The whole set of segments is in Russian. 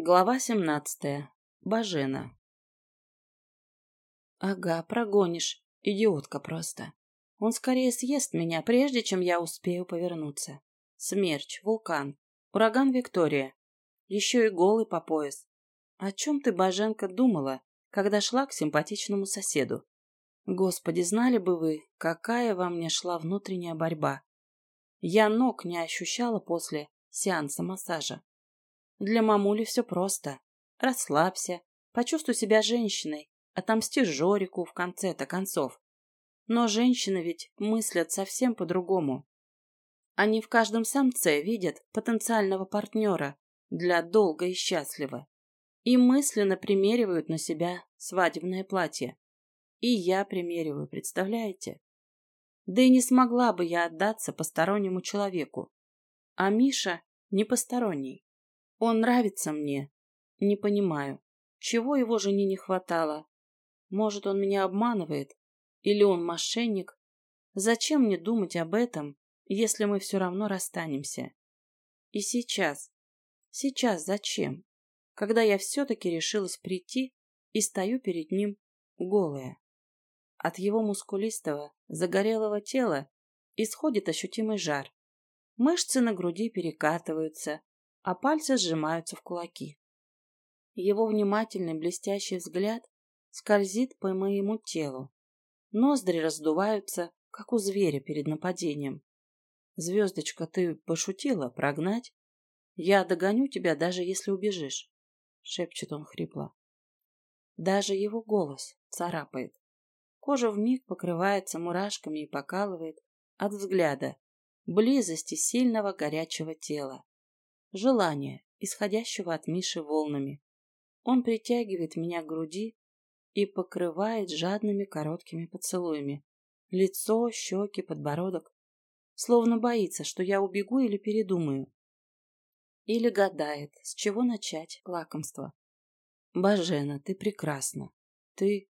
Глава семнадцатая. Бажена. Ага, прогонишь. Идиотка просто. Он скорее съест меня, прежде чем я успею повернуться. Смерч, вулкан, ураган Виктория. Еще и голый по пояс. О чем ты, Баженка, думала, когда шла к симпатичному соседу? Господи, знали бы вы, какая во мне шла внутренняя борьба. Я ног не ощущала после сеанса массажа. Для мамули все просто. Расслабься, почувствуй себя женщиной, отомсти Жорику в конце-то концов. Но женщины ведь мыслят совсем по-другому. Они в каждом самце видят потенциального партнера для долго и счастливо. И мысленно примеривают на себя свадебное платье. И я примериваю, представляете? Да и не смогла бы я отдаться постороннему человеку. А Миша не посторонний. Он нравится мне. Не понимаю, чего его жене не хватало. Может, он меня обманывает? Или он мошенник? Зачем мне думать об этом, если мы все равно расстанемся? И сейчас, сейчас зачем? Когда я все-таки решилась прийти и стою перед ним голая. От его мускулистого, загорелого тела исходит ощутимый жар. Мышцы на груди перекатываются, а пальцы сжимаются в кулаки. Его внимательный блестящий взгляд скользит по моему телу. Ноздри раздуваются, как у зверя перед нападением. «Звездочка, ты пошутила прогнать? Я догоню тебя, даже если убежишь», — шепчет он хрипло. Даже его голос царапает. Кожа вмиг покрывается мурашками и покалывает от взгляда, близости сильного горячего тела желания, исходящего от Миши волнами. Он притягивает меня к груди и покрывает жадными короткими поцелуями. Лицо, щеки, подбородок. Словно боится, что я убегу или передумаю. Или гадает, с чего начать лакомство. Бажена, ты прекрасна. Ты...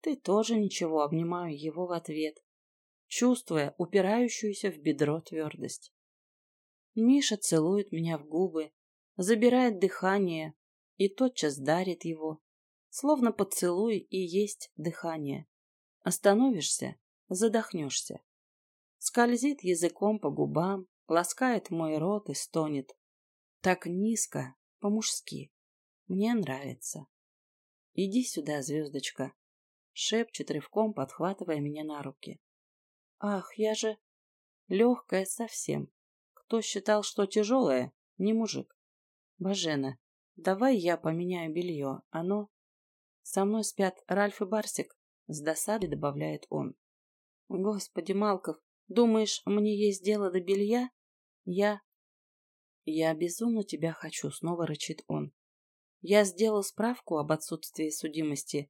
Ты тоже ничего, обнимаю его в ответ, чувствуя упирающуюся в бедро твердость. Миша целует меня в губы, забирает дыхание и тотчас дарит его, словно поцелуй и есть дыхание. Остановишься — задохнешься. Скользит языком по губам, ласкает мой рот и стонет. Так низко, по-мужски. Мне нравится. Иди сюда, звездочка, шепчет рывком, подхватывая меня на руки. Ах, я же легкая совсем. Кто считал, что тяжелое, не мужик. Бажена, давай я поменяю белье, оно... Со мной спят Ральф и Барсик, с досадой добавляет он. Господи, Малков, думаешь, мне есть дело до белья? Я... Я безумно тебя хочу, снова рычит он. Я сделал справку об отсутствии судимости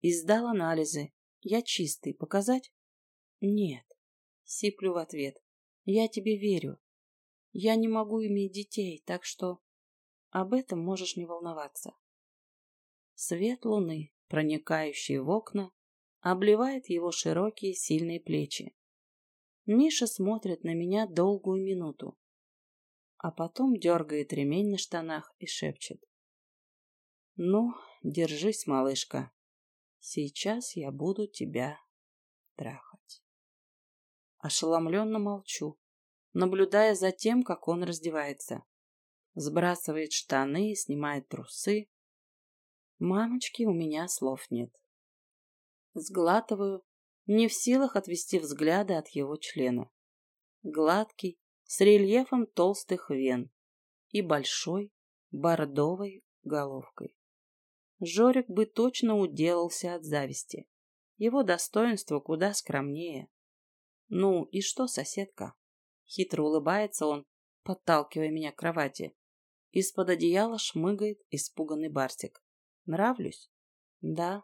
и сдал анализы. Я чистый. Показать? Нет. Сиплю в ответ. Я тебе верю. Я не могу иметь детей, так что об этом можешь не волноваться. Свет луны, проникающий в окна, обливает его широкие сильные плечи. Миша смотрит на меня долгую минуту, а потом дергает ремень на штанах и шепчет. «Ну, держись, малышка. Сейчас я буду тебя трахать». Ошеломленно молчу, наблюдая за тем, как он раздевается. Сбрасывает штаны, снимает трусы. Мамочки, у меня слов нет. Сглатываю, не в силах отвести взгляда от его члена. Гладкий, с рельефом толстых вен и большой, бордовой головкой. Жорик бы точно уделался от зависти. Его достоинство куда скромнее. Ну и что, соседка? Хитро улыбается он, подталкивая меня к кровати. Из-под одеяла шмыгает испуганный Барсик. Нравлюсь? Да.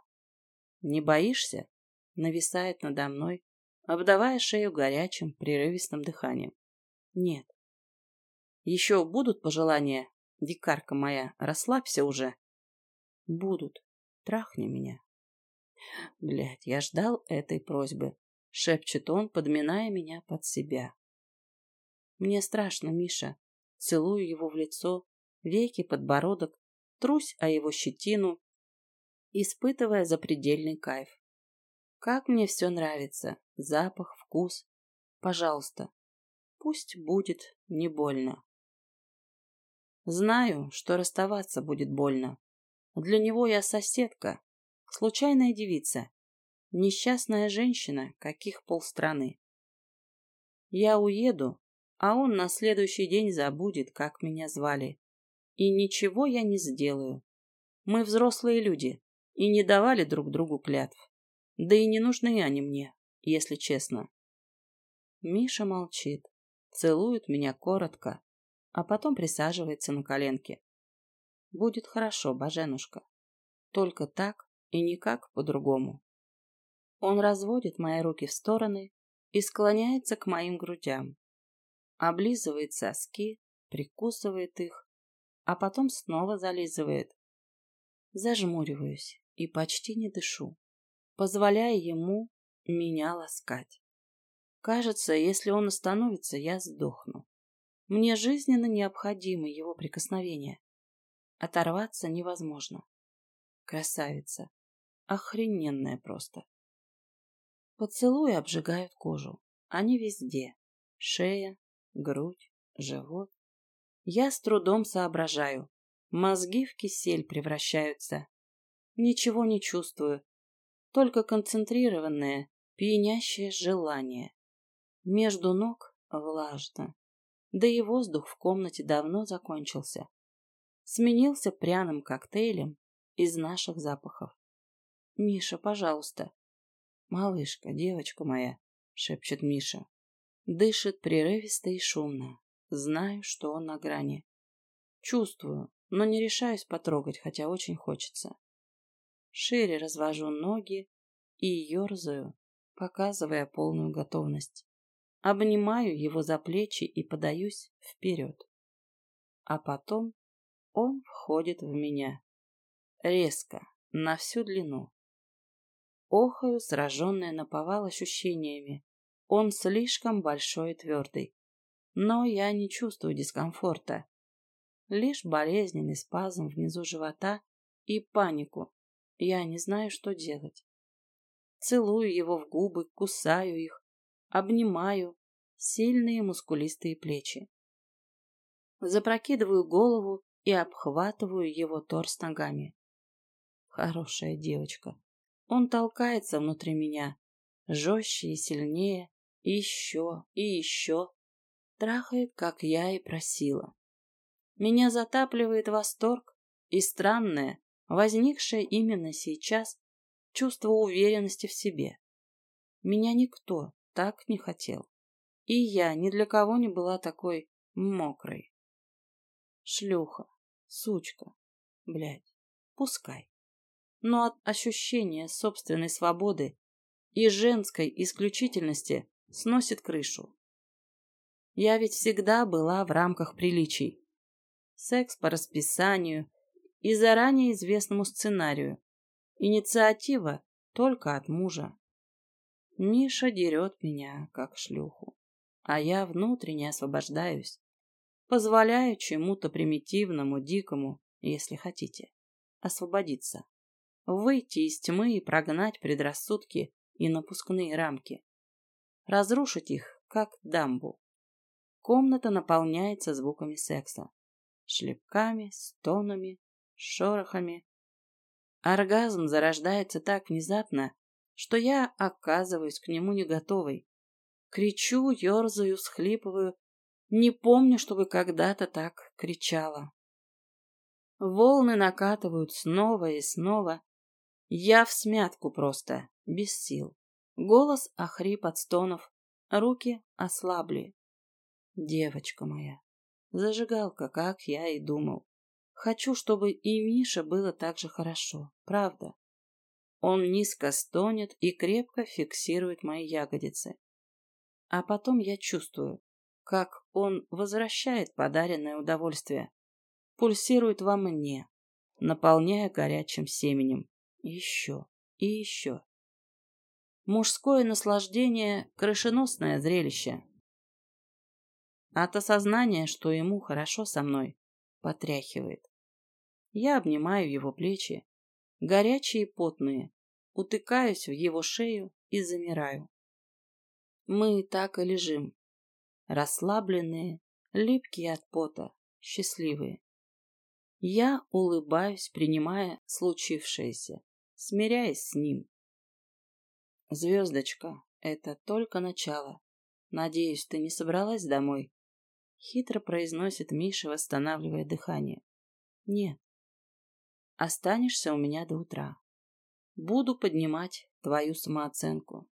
Не боишься? Нависает надо мной, обдавая шею горячим, прерывистым дыханием. Нет. Еще будут пожелания, дикарка моя, расслабься уже. Будут. Трахни меня. Блядь, я ждал этой просьбы, шепчет он, подминая меня под себя. Мне страшно, Миша. Целую его в лицо, веки, подбородок. трусь о его щетину, испытывая запредельный кайф. Как мне все нравится. Запах, вкус. Пожалуйста, пусть будет не больно. Знаю, что расставаться будет больно. Для него я соседка, случайная девица, несчастная женщина, каких полстраны. Я уеду, а он на следующий день забудет, как меня звали. И ничего я не сделаю. Мы взрослые люди и не давали друг другу клятв. Да и не нужны они мне, если честно. Миша молчит, целует меня коротко, а потом присаживается на коленки. Будет хорошо, Баженушка. Только так и никак по-другому. Он разводит мои руки в стороны и склоняется к моим грудям. Облизывает соски, прикусывает их, а потом снова зализывает. Зажмуриваюсь и почти не дышу позволяя ему меня ласкать. Кажется, если он остановится, я сдохну. Мне жизненно необходимы его прикосновения. Оторваться невозможно. Красавица. Охрененная просто. Поцелуи обжигают кожу. Они везде. Шея, грудь, живот. Я с трудом соображаю. Мозги в кисель превращаются. Ничего не чувствую, только концентрированное, пьянящее желание. Между ног влажно. Да и воздух в комнате давно закончился. Сменился пряным коктейлем из наших запахов. «Миша, пожалуйста». «Малышка, девочка моя», — шепчет Миша. Дышит прерывисто и шумно. Знаю, что он на грани. Чувствую, но не решаюсь потрогать, хотя очень хочется шире развожу ноги и ерзаю, показывая полную готовность. Обнимаю его за плечи и подаюсь вперед. А потом он входит в меня. Резко, на всю длину. Охаю, сраженная наповал ощущениями. Он слишком большой и твердый. Но я не чувствую дискомфорта. Лишь болезненный спазм внизу живота и панику, я не знаю, что делать. Целую его в губы, кусаю их, обнимаю сильные мускулистые плечи. Запрокидываю голову и обхватываю его торс ногами. Хорошая девочка. Он толкается внутри меня, жестче и сильнее, и еще, и еще. Трахает, как я и просила. Меня затапливает восторг и странное, возникшее именно сейчас чувство уверенности в себе. Меня никто так не хотел. И я ни для кого не была такой мокрой. Шлюха, сучка, блядь, пускай. Но от ощущения собственной свободы и женской исключительности сносит крышу. Я ведь всегда была в рамках приличий. Секс по расписанию, и заранее известному сценарию. Инициатива только от мужа. Миша дерет меня, как шлюху, а я внутренне освобождаюсь. Позволяю чему-то примитивному, дикому, если хотите, освободиться. Выйти из тьмы и прогнать предрассудки и напускные рамки. Разрушить их, как дамбу. Комната наполняется звуками секса. Шлепками, стонами, шорохами. Оргазм зарождается так внезапно, что я оказываюсь к нему не готовой. Кричу, ерзаю, схлипываю. Не помню, чтобы когда-то так кричала. Волны накатывают снова и снова. Я в смятку просто, без сил. Голос охрип от стонов, руки ослабли. Девочка моя, зажигалка, как я и думал. Хочу, чтобы и Мише было так же хорошо, правда. Он низко стонет и крепко фиксирует мои ягодицы. А потом я чувствую, как он возвращает подаренное удовольствие, пульсирует во мне, наполняя горячим семенем. Еще и еще. Мужское наслаждение — крышеносное зрелище. От осознания, что ему хорошо со мной, потряхивает. Я обнимаю его плечи, горячие и потные, утыкаюсь в его шею и замираю. Мы так и лежим, расслабленные, липкие от пота, счастливые. Я улыбаюсь, принимая случившееся, смиряясь с ним. Звездочка, это только начало. Надеюсь, ты не собралась домой? Хитро произносит Миша, восстанавливая дыхание. Нет. Останешься у меня до утра. Буду поднимать твою самооценку.